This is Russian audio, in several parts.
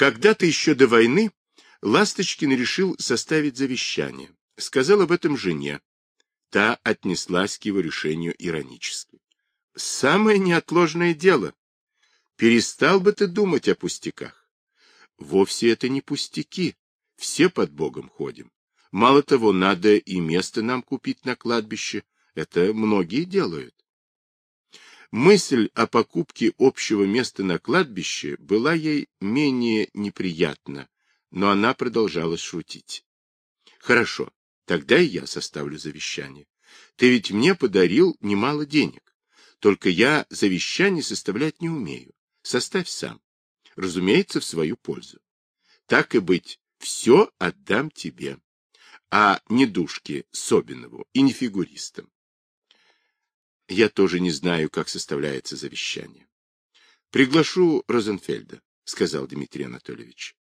Когда-то еще до войны Ласточкин решил составить завещание. Сказал об этом жене. Та отнеслась к его решению иронически. Самое неотложное дело. Перестал бы ты думать о пустяках. Вовсе это не пустяки. Все под Богом ходим. Мало того, надо и место нам купить на кладбище. Это многие делают. Мысль о покупке общего места на кладбище была ей менее неприятна, но она продолжала шутить. Хорошо, тогда и я составлю завещание. Ты ведь мне подарил немало денег. Только я завещание составлять не умею. Составь сам. Разумеется, в свою пользу. Так и быть, все отдам тебе. А не душке Собинову и не фигуристам. Я тоже не знаю, как составляется завещание. Приглашу Розенфельда, сказал Дмитрий Анатольевич.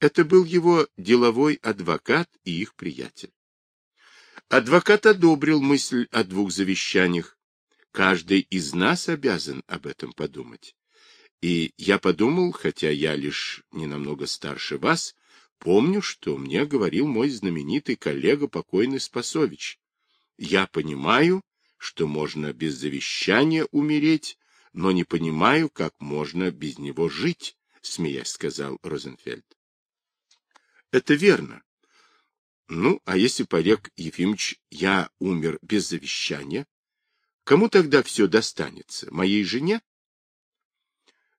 Это был его деловой адвокат и их приятель. Адвокат одобрил мысль о двух завещаниях. Каждый из нас обязан об этом подумать. И я подумал, хотя я лишь не намного старше вас, помню, что мне говорил мой знаменитый коллега покойный Спасович. Я понимаю, что можно без завещания умереть, но не понимаю, как можно без него жить, смеясь сказал Розенфельд. Это верно. Ну, а если, Олег Ефимович, я умер без завещания, кому тогда все достанется? Моей жене?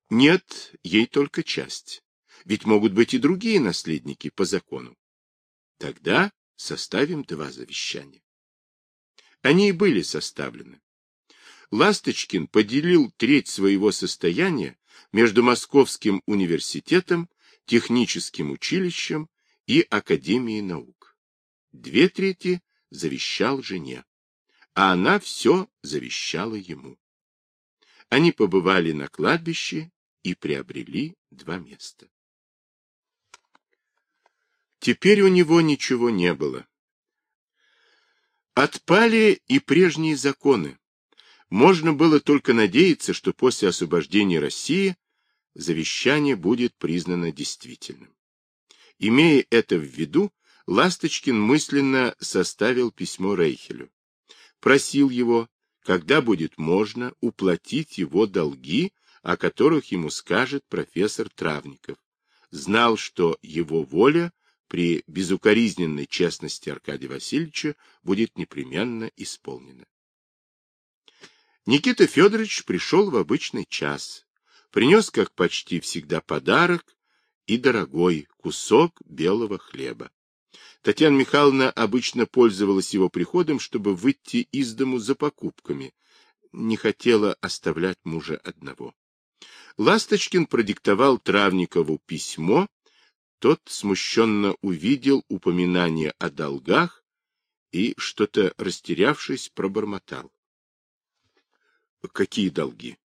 Нет, ей только часть. Ведь могут быть и другие наследники по закону. Тогда составим два завещания. Они и были составлены. Ласточкин поделил треть своего состояния между Московским университетом, техническим училищем и Академией наук. Две трети завещал жене, а она все завещала ему. Они побывали на кладбище и приобрели два места. Теперь у него ничего не было. Отпали и прежние законы. Можно было только надеяться, что после освобождения России завещание будет признано действительным. Имея это в виду, Ласточкин мысленно составил письмо Рейхелю. Просил его, когда будет можно, уплатить его долги о которых ему скажет профессор Травников. Знал, что его воля при безукоризненной честности Аркадия Васильевича будет непременно исполнена. Никита Федорович пришел в обычный час, принес, как почти всегда, подарок и дорогой кусок белого хлеба. Татьяна Михайловна обычно пользовалась его приходом, чтобы выйти из дому за покупками, не хотела оставлять мужа одного. Ласточкин продиктовал Травникову письмо, тот смущенно увидел упоминание о долгах и, что-то растерявшись, пробормотал. — Какие долги?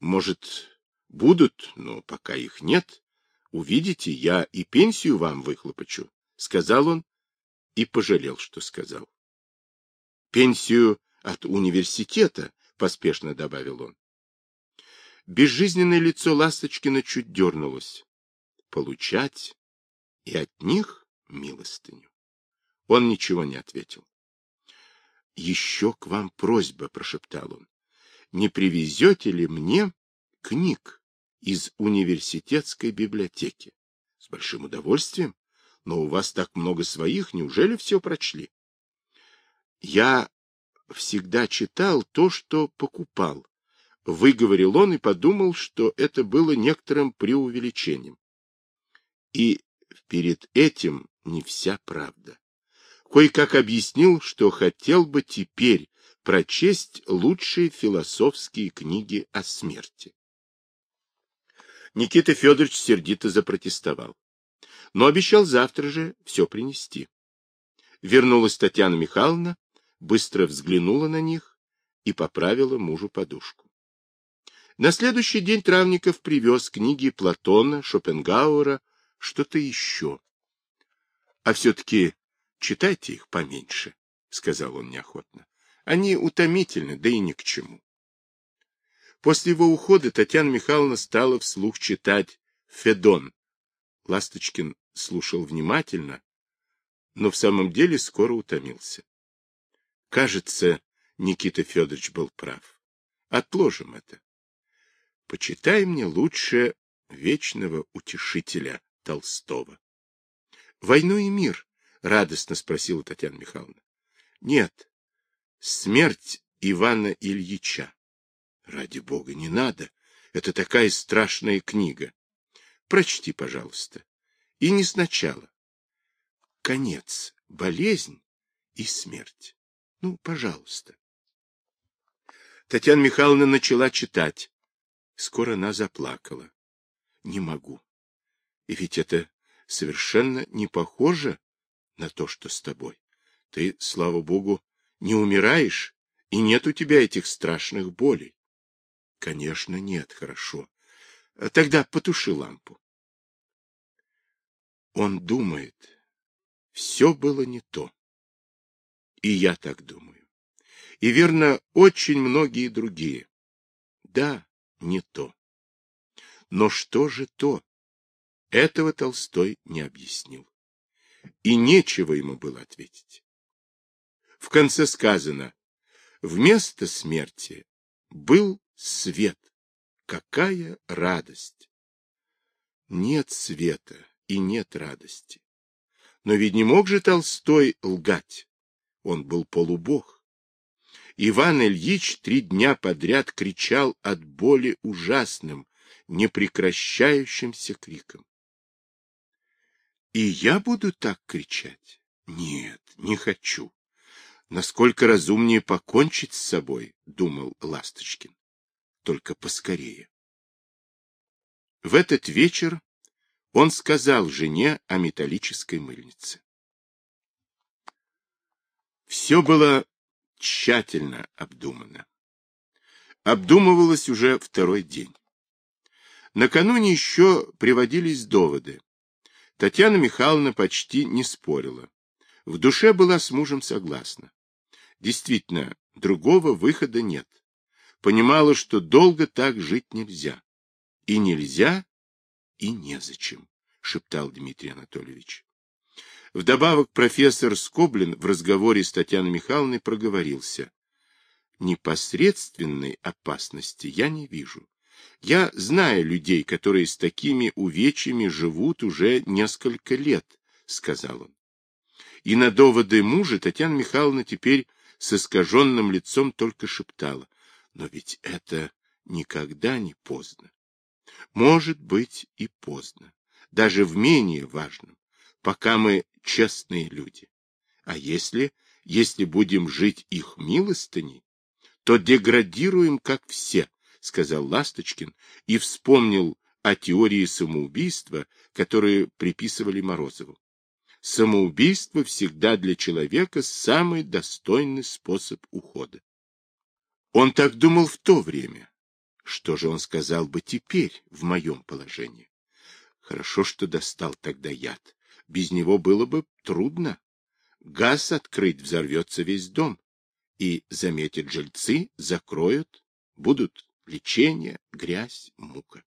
Может, будут, но пока их нет. Увидите, я и пенсию вам выхлопочу, — сказал он и пожалел, что сказал. — Пенсию от университета, — поспешно добавил он. Безжизненное лицо Ласточкина чуть дернулось. Получать и от них милостыню. Он ничего не ответил. — Еще к вам просьба, — прошептал он. — Не привезете ли мне книг из университетской библиотеки? — С большим удовольствием. Но у вас так много своих, неужели все прочли? — Я всегда читал то, что покупал, выговорил он и подумал, что это было некоторым преувеличением. И перед этим не вся правда. Кое-как объяснил, что хотел бы теперь прочесть лучшие философские книги о смерти. Никита Федорович сердито запротестовал, но обещал завтра же все принести. Вернулась Татьяна Михайловна, быстро взглянула на них и поправила мужу подушку. На следующий день Травников привез книги Платона, Шопенгауэра, что-то еще. — А все-таки читайте их поменьше, — сказал он неохотно. — Они утомительны, да и ни к чему. После его ухода Татьяна Михайловна стала вслух читать «Федон» Ласточкин слушал внимательно, но в самом деле скоро утомился. Кажется, Никита Федорович был прав. Отложим это. Почитай мне лучше вечного утешителя Толстого. — Войну и мир? — радостно спросила Татьяна Михайловна. — Нет. Смерть Ивана Ильича. Ради бога, не надо. Это такая страшная книга. Прочти, пожалуйста. И не сначала. Конец, болезнь и смерть. Ну, пожалуйста. Татьяна Михайловна начала читать. Скоро она заплакала. Не могу. И ведь это совершенно не похоже на то, что с тобой. Ты, слава богу, не умираешь, и нет у тебя этих страшных болей. Конечно, нет, хорошо. Тогда потуши лампу. Он думает, все было не то. И я так думаю. И верно, очень многие другие. Да, не то. Но что же то? Этого Толстой не объяснил. И нечего ему было ответить. В конце сказано, вместо смерти был свет. Какая радость! Нет света и нет радости. Но ведь не мог же Толстой лгать. Он был полубог. Иван Ильич три дня подряд кричал от боли ужасным, непрекращающимся криком. И я буду так кричать? Нет, не хочу. Насколько разумнее покончить с собой, думал Ласточкин. Только поскорее. В этот вечер он сказал жене о металлической мыльнице. Все было тщательно обдумано. Обдумывалось уже второй день. Накануне еще приводились доводы. Татьяна Михайловна почти не спорила. В душе была с мужем согласна. Действительно, другого выхода нет. Понимала, что долго так жить нельзя. И нельзя, и незачем, шептал Дмитрий Анатольевич. Вдобавок профессор Скоблин в разговоре с Татьяной Михайловной проговорился. Непосредственной опасности я не вижу. Я знаю людей, которые с такими увечьями живут уже несколько лет, — сказал он. И на доводы мужа Татьяна Михайловна теперь с искаженным лицом только шептала. Но ведь это никогда не поздно. Может быть и поздно, даже в менее важном, пока мы честные люди. А если, если будем жить их милостыней, то деградируем, как все, — сказал Ласточкин и вспомнил о теории самоубийства, которую приписывали Морозову. Самоубийство всегда для человека самый достойный способ ухода. Он так думал в то время. Что же он сказал бы теперь, в моем положении? Хорошо, что достал тогда яд. Без него было бы трудно. Газ открыть, взорвется весь дом. И, заметят жильцы, закроют, будут лечение, грязь, мука.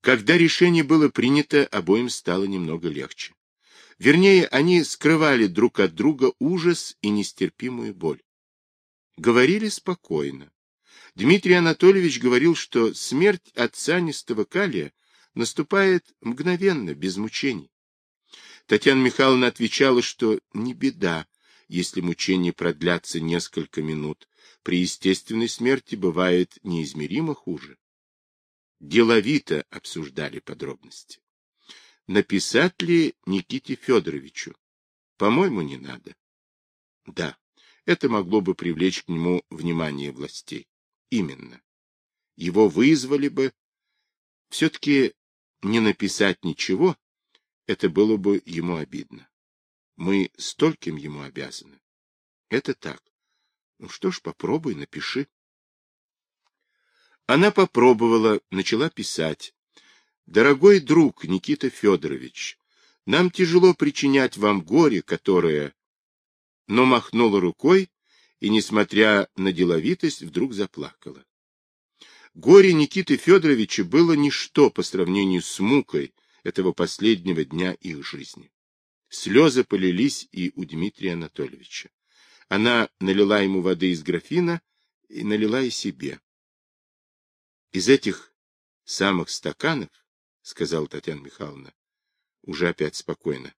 Когда решение было принято, обоим стало немного легче. Вернее, они скрывали друг от друга ужас и нестерпимую боль. Говорили спокойно. Дмитрий Анатольевич говорил, что смерть отца Нестого Калия наступает мгновенно, без мучений. Татьяна Михайловна отвечала, что не беда, если мучения продлятся несколько минут, при естественной смерти бывает неизмеримо хуже. Деловито обсуждали подробности. Написать ли Никите Федоровичу? По-моему, не надо. Да, это могло бы привлечь к нему внимание властей. Именно. Его вызвали бы. Все-таки не написать ничего, это было бы ему обидно. Мы стольким ему обязаны. Это так. Ну что ж, попробуй, напиши. Она попробовала, начала писать. Дорогой друг Никита Федорович, нам тяжело причинять вам горе, которое... Но махнула рукой и, несмотря на деловитость, вдруг заплакала. Горе Никиты Федоровича было ничто по сравнению с мукой этого последнего дня их жизни. Слезы полились и у Дмитрия Анатольевича. Она налила ему воды из графина и налила и себе. Из этих самых стаканов, — сказала Татьяна Михайловна, уже опять спокойно.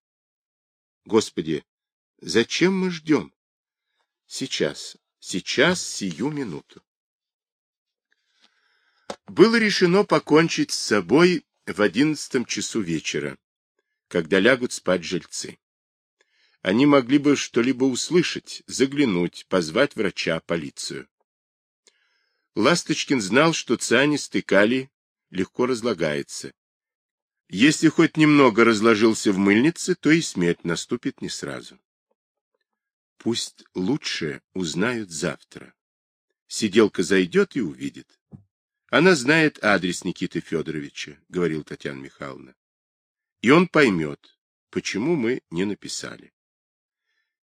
Господи, зачем мы ждем? Сейчас, сейчас, сию минуту. Было решено покончить с собой в одиннадцатом часу вечера, когда лягут спать жильцы. Они могли бы что-либо услышать, заглянуть, позвать врача, полицию. Ласточкин знал, что цианистый калий легко разлагается. Если хоть немного разложился в мыльнице, то и смерть наступит не сразу. Пусть лучше узнают завтра. Сиделка зайдет и увидит. Она знает адрес Никиты Федоровича, говорил Татьяна Михайловна. И он поймет, почему мы не написали.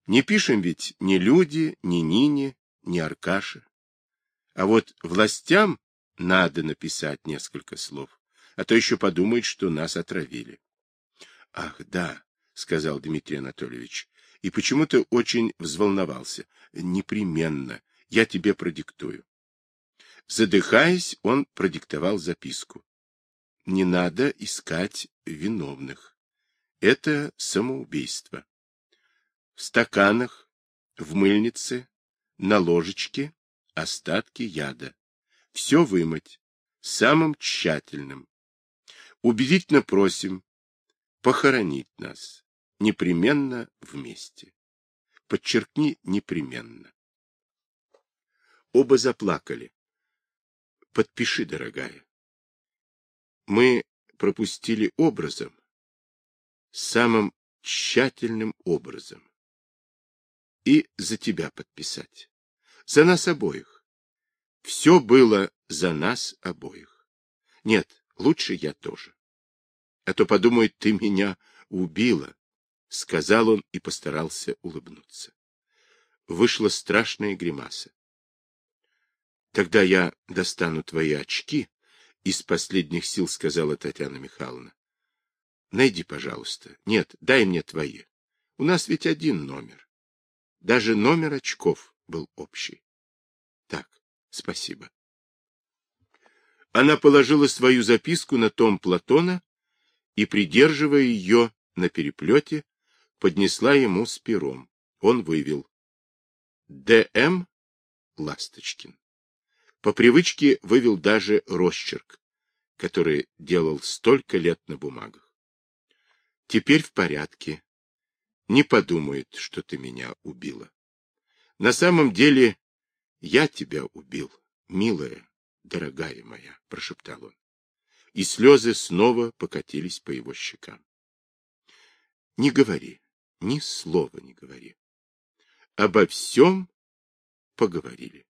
Не пишем ведь ни люди, ни Нине, ни Аркаша. А вот властям надо написать несколько слов, а то еще подумают, что нас отравили. — Ах, да, — сказал Дмитрий Анатольевич, и почему-то очень взволновался. — Непременно. Я тебе продиктую. Задыхаясь, он продиктовал записку. Не надо искать виновных. Это самоубийство. В стаканах, в мыльнице, на ложечке остатки яда. Все вымыть, самым тщательным. Убедительно просим похоронить нас, непременно вместе. Подчеркни непременно. Оба заплакали. Подпиши, дорогая. Мы пропустили образом, самым тщательным образом. И за тебя подписать. За нас обоих. Все было за нас обоих. Нет, лучше я тоже. А то подумают, ты меня убила, — сказал он и постарался улыбнуться. Вышла страшная гримаса. Тогда я достану твои очки, — из последних сил сказала Татьяна Михайловна. Найди, пожалуйста. Нет, дай мне твои. У нас ведь один номер. Даже номер очков был общий. Так, спасибо. Она положила свою записку на том Платона и, придерживая ее на переплете, поднесла ему с пером. Он вывел. Д.М. Ласточкин. По привычке вывел даже росчерк, который делал столько лет на бумагах. Теперь в порядке. Не подумает, что ты меня убила. На самом деле я тебя убил, милая, дорогая моя, — прошептал он. И слезы снова покатились по его щекам. Не говори, ни слова не говори. Обо всем поговорили.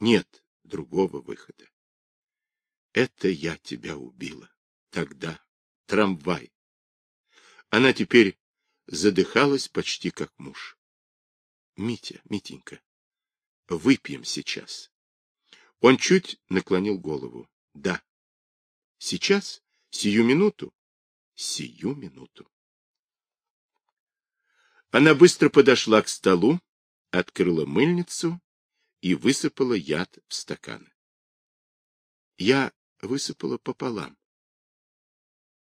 Нет другого выхода. Это я тебя убила. Тогда трамвай. Она теперь задыхалась почти как муж. Митя, Митенька, выпьем сейчас. Он чуть наклонил голову. Да. Сейчас? Сию минуту? Сию минуту. Она быстро подошла к столу, открыла мыльницу и высыпала яд в стаканы. Я высыпала пополам.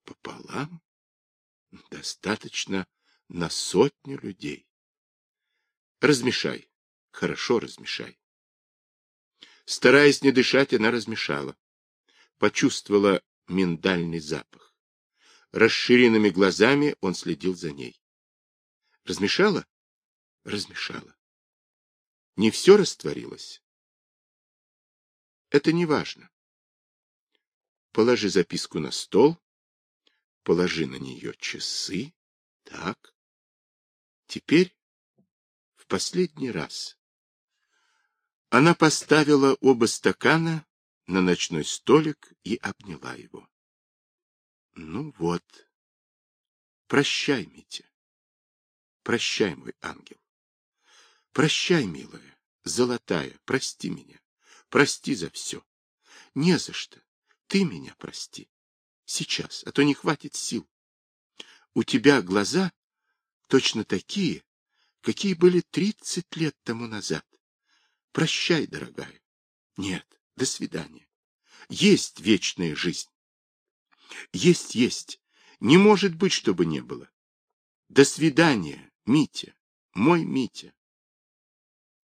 Пополам? Достаточно на сотню людей. Размешай, хорошо размешай. Стараясь не дышать, она размешала. Почувствовала миндальный запах. Расширенными глазами он следил за ней. Размешала? Размешала. Не все растворилось? Это не важно. Положи записку на стол, положи на нее часы. Так. Теперь в последний раз. Она поставила оба стакана на ночной столик и обняла его. Ну вот. Прощай, Митя. Прощай, мой ангел. Прощай, милая, золотая, прости меня. Прости за все. Не за что. Ты меня прости. Сейчас, а то не хватит сил. У тебя глаза точно такие, какие были тридцать лет тому назад. Прощай, дорогая. Нет, до свидания. Есть вечная жизнь. Есть, есть. Не может быть, чтобы не было. До свидания, Митя, мой Митя.